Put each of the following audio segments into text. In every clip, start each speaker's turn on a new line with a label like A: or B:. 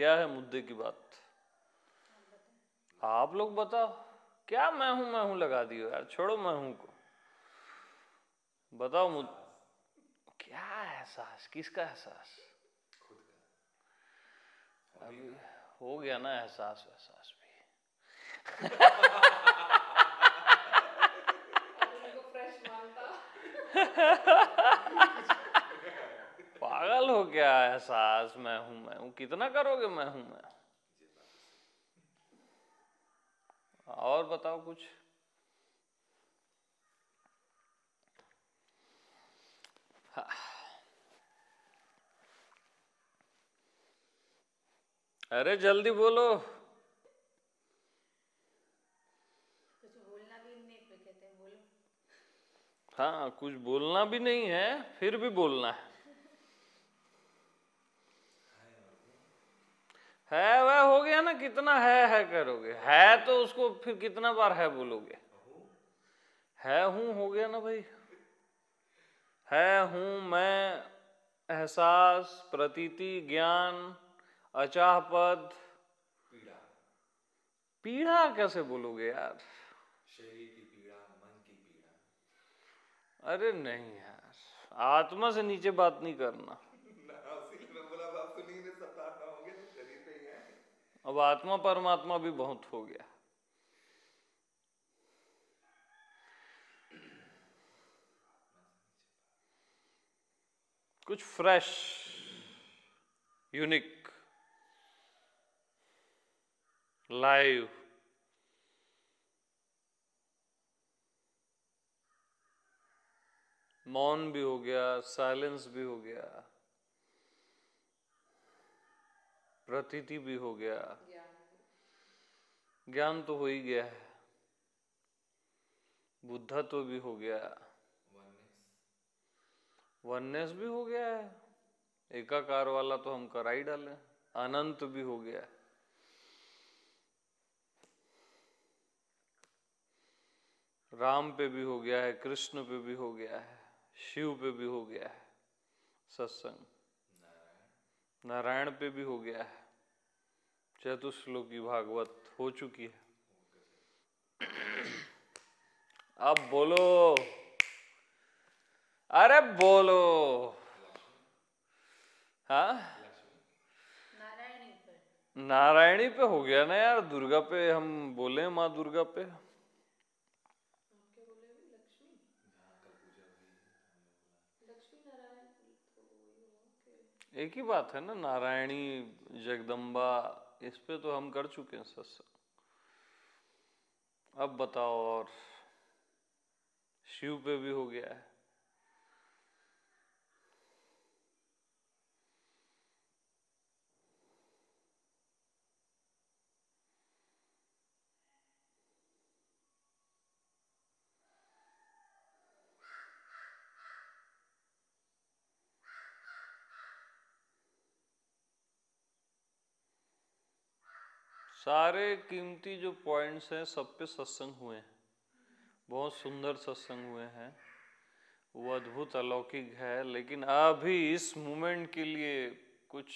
A: क्या है मुद्दे की बात? आप लोग बताओ। क्या मैं हूँ मैं हूँ लगा दियो यार छोड़ो मैं हूँ को। बताओ मुद्द क्या एहसास किसका एहसास? अभी हो गया ना एहसास एहसास भी। पागल हो गया एहसास, मैं हूँ मैं हूँ। कितना करोगे, मैं हूँ, मैं और बताओ कुछ। हाँ। अरे जल्दी बोलो।
B: हाँ
A: कुछ बोलना भी नहीं है, फिर भी बोलना है। है वह हो गया ना कितना है है करोगे। है तो उसको फिर कितना बार है बोलोगे? है हूँ हो गया ना भाई। है हूँ मैं एहसास प्रतीति ज्ञान अचाह पद
C: पीड़ा।
A: पीड़ा कैसे बोलोगे यार?
C: शरीर की पीड़ा मन की पीड़ा।
A: अरे नहीं यार आत्मा से नीचे बात नहीं करना
C: इसीलिए मैं बोला अब आपको नींद में सताना होंगे तो शरीर पे ही है
A: अब आत्मा परमात्मा भी बहुत हो गया। कुछ फ्रेश, यूनिक, लाइव, मौन भी हो गया, साइलेंस भी हो गया। प्रतीति भी हो गया। ज्ञान तो हो ही गया है। बुद्धत्व भी हो गया। वननेस। भी हो गया है। एकाकार वाला तो हम करा ही डाले। अनंत भी हो गया है। राम पे भी हो गया है। कृष्ण पे भी हो गया है। शिव पे भी हो गया है। सत्संग। नारायण पे भी हो गया है। चतुश्लोकी भागवत हो चुकी है। अब बोलो। अरे बोलो। हाँ?
B: नारायणी
A: पे हो गया ना यार, दुर्गा पे हम बोले माँ दुर्गा पे। एक ही बात है ना, नारायणी, जगदम्बा इस पे तो हम कर चुके हैं सत्संग। अब बताओ और शिव पे भी हो गया है। सारे कीमती जो पॉइंट्स हैं, सब पे सत्संग हुए हैं। बहुत सुंदर सत्संग हुए हैं। वो अद्भुत अलौकिक है, लेकिन अभी इस मोमेंट के लिए कुछ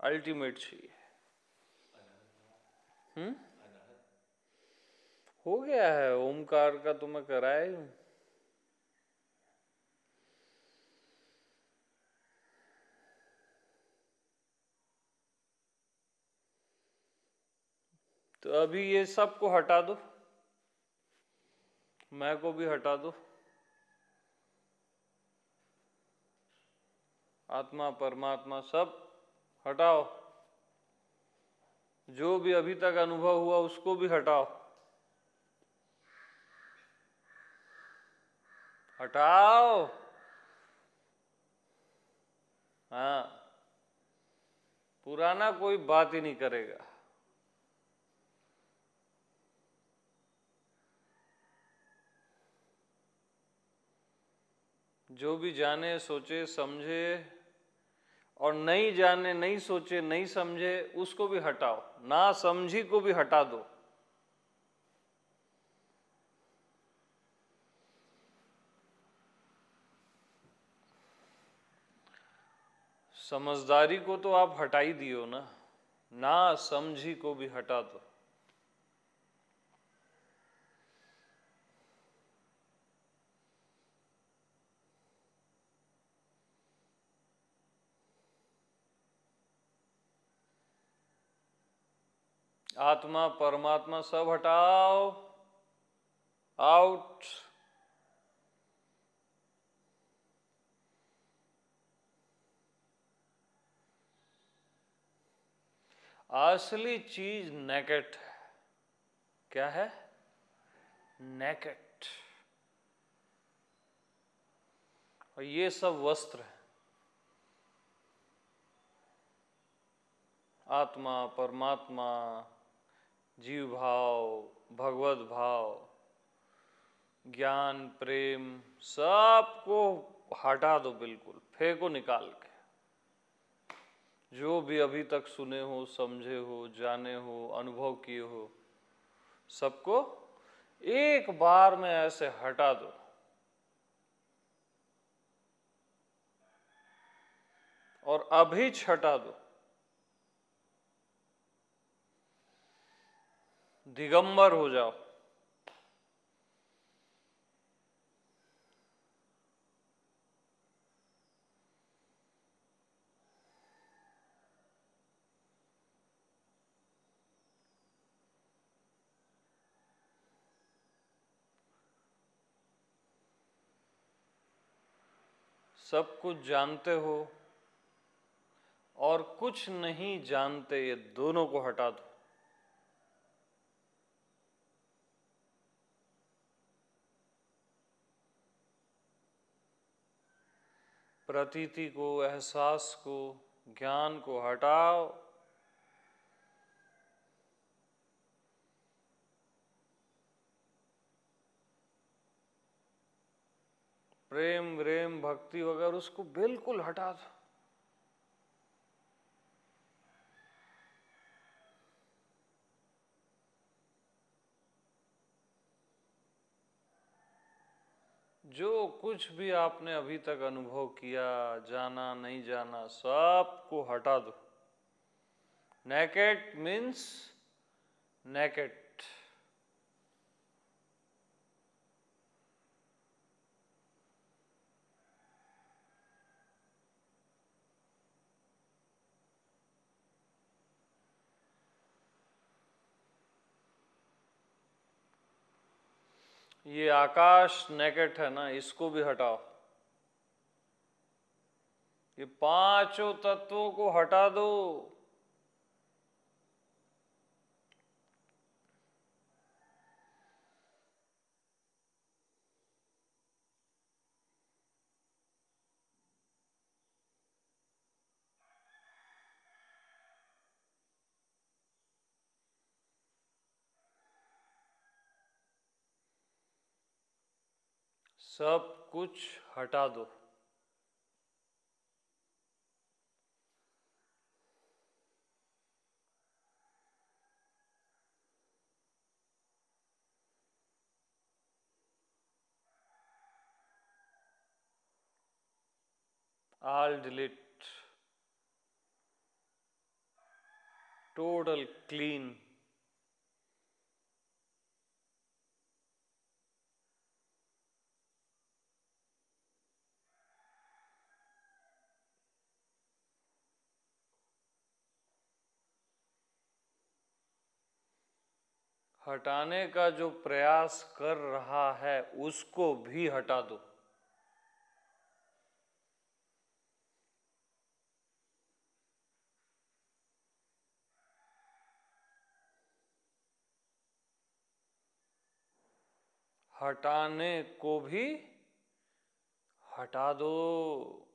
A: अल्टीमेट चाहिए। हम्म? हो गया है, ओमकार का तो मैं कराया ही हूँ। तो अभी ये सबको हटा दो। मैं को भी हटा दो। आत्मा, परमात्मा सब हटाओ। जो भी अभी तक अनुभव हुआ, उसको भी हटाओ। हटाओ। हाँ पुराना कोई बात ही नहीं करेगा। जो भी जाने, सोचे, समझे और नहीं जाने, नहीं सोचे, नहीं समझे, उसको भी हटाओ। ना समझी को भी हटा दो। समझदारी को तो आप हटा ही दियो ना। ना समझी को भी हटा दो। आत्मा परमात्मा सब हटाओ। आउट असली चीज़ नेकेट है। क्या है? नेकेट और ये सब वस्त्र है। आत्मा, परमात्मा जीव भाव, भगवत भाव, ज्ञान, प्रेम, सबको हटा दो बिल्कुल, फेंको निकाल के। जो भी अभी तक सुने हो, समझे हो, जाने हो, अनुभव किए हो, सबको एक बार में ऐसे हटा दो। और अभी छटा दो। दिगंबर हो जाओ। सब कुछ जानते हो और कुछ नहीं जानते, ये दोनों को हटा दो। प्रतीति को, एहसास को, ज्ञान को हटाओ। प्रेम प्रेम भक्ति वगैरह उसको बिल्कुल हटा दो। जो कुछ भी आपने अभी तक अनुभव किया, जाना, नहीं जाना सबको हटा दो। नेकेट मीन्स नेकेट ये आकाश नेकेट है ना इसको भी हटाओ। ये पाँचों तत्वों को हटा दो। सब कुछ हटा दो। आल डिलीट टोटल क्लीन हटाने का जो प्रयास कर रहा है, उसको भी हटा दो। हटाने को भी हटा दो।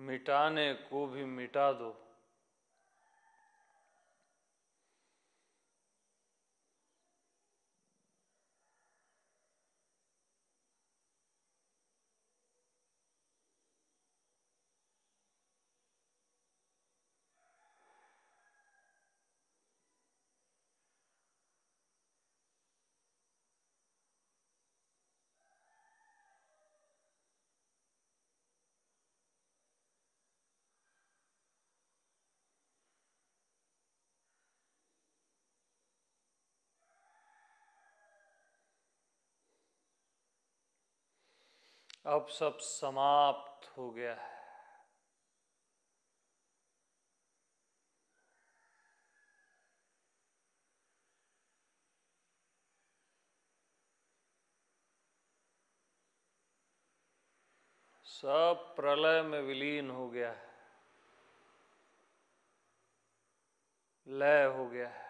A: मिटाने को भी मिटा दो। अब सब समाप्त हो गया है। सब प्रलय में विलीन हो गया है। लय हो गया है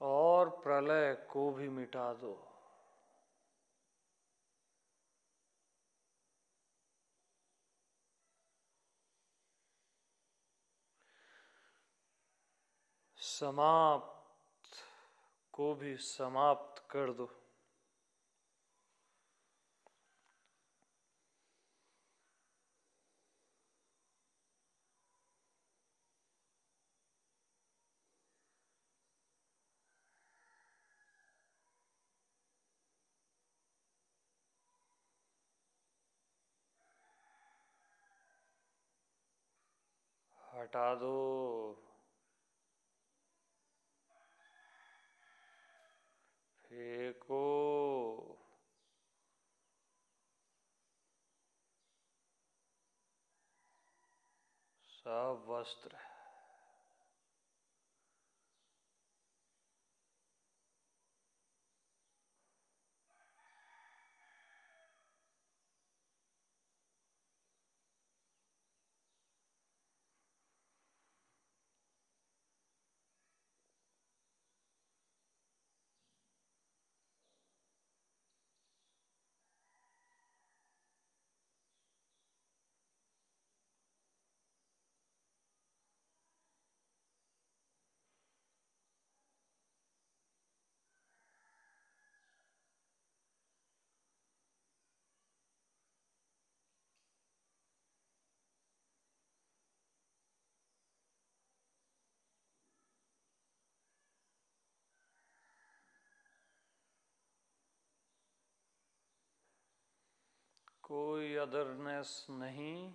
A: और प्रलय को भी मिटा दो। समाप्त को भी समाप्त कर दो। हटा दो। फेंको। सब वस्त्र। कोई अदरनेस नहीं।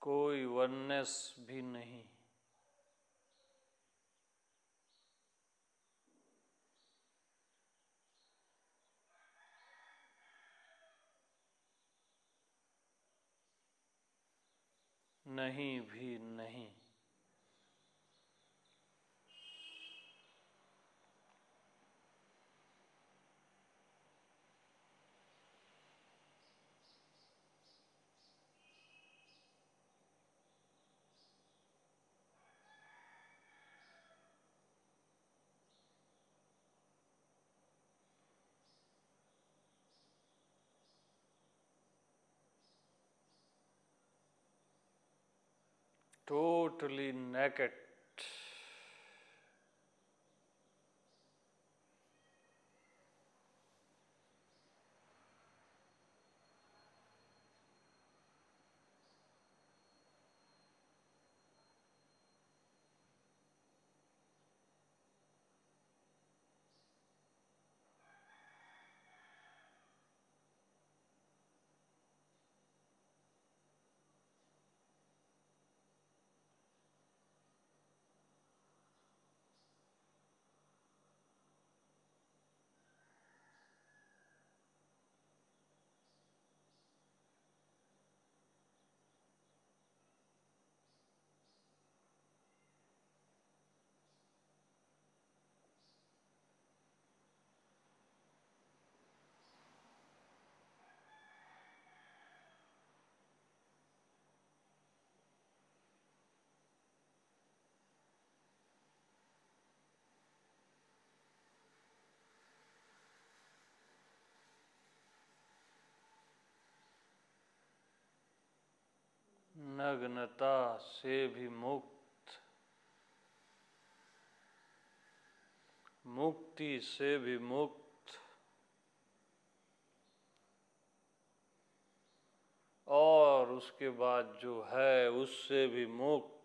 A: कोई वननेस भी नहीं। नहीं भी नहीं। Totally naked. नग्नता से भी मुक्त, मुक्ति से भी मुक्त। और उसके बाद जो है, उससे भी मुक्त।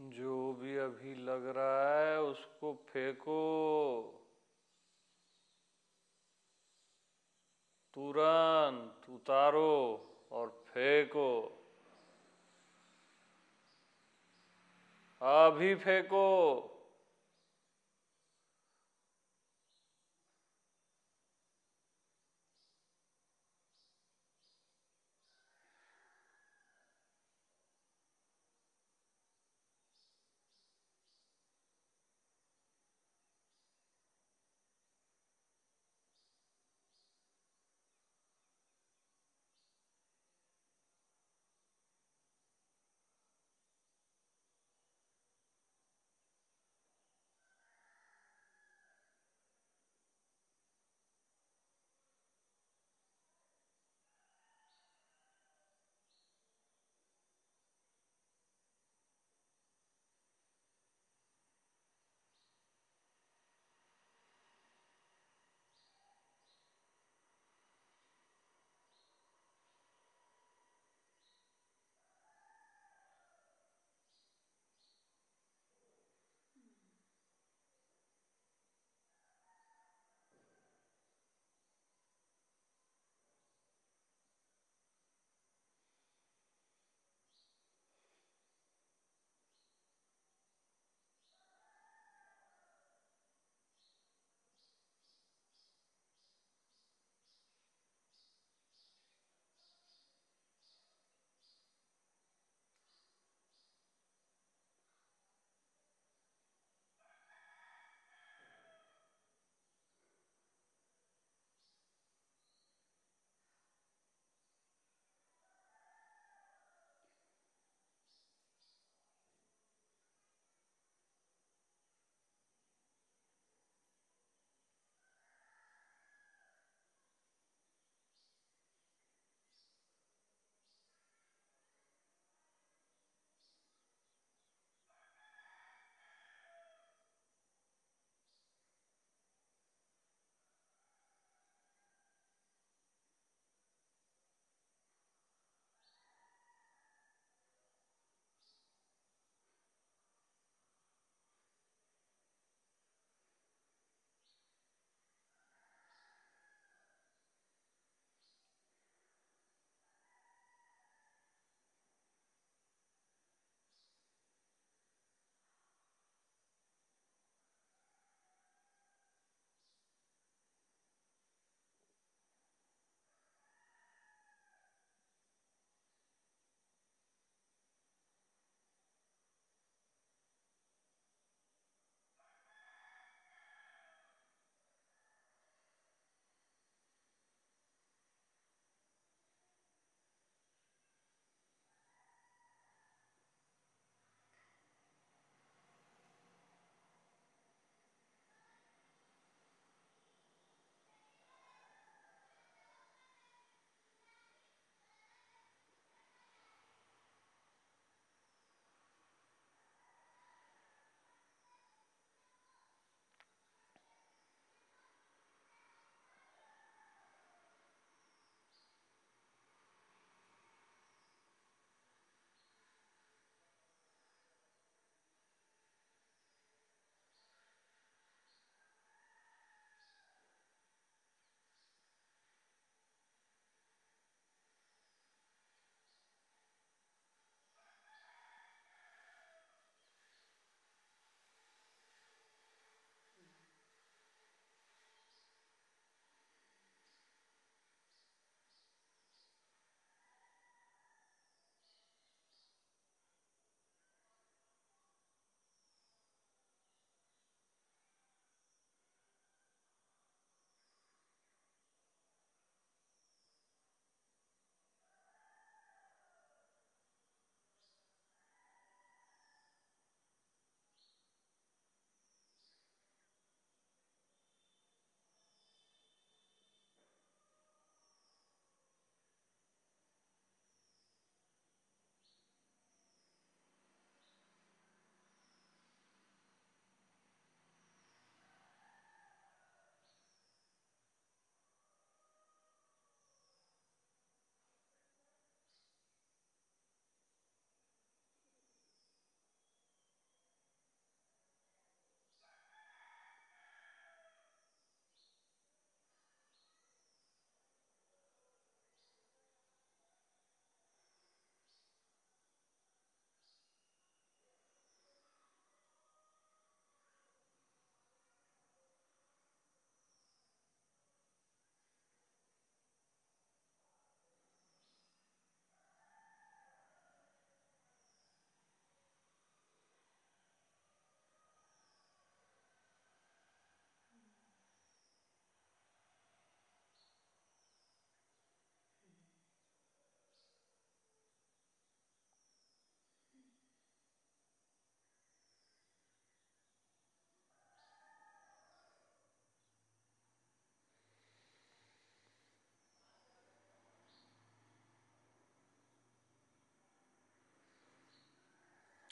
A: जो भी अभी लग रहा है उसको फेंको। तुरंत उतारो और फेंको। अभी फेंको।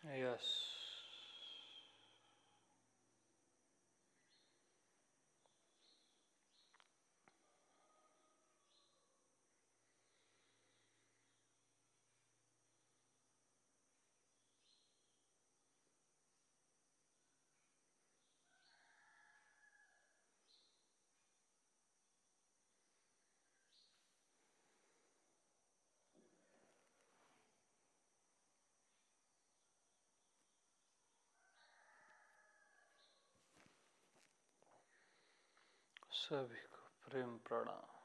A: Yes. सभी को प्रेम प्रणाम।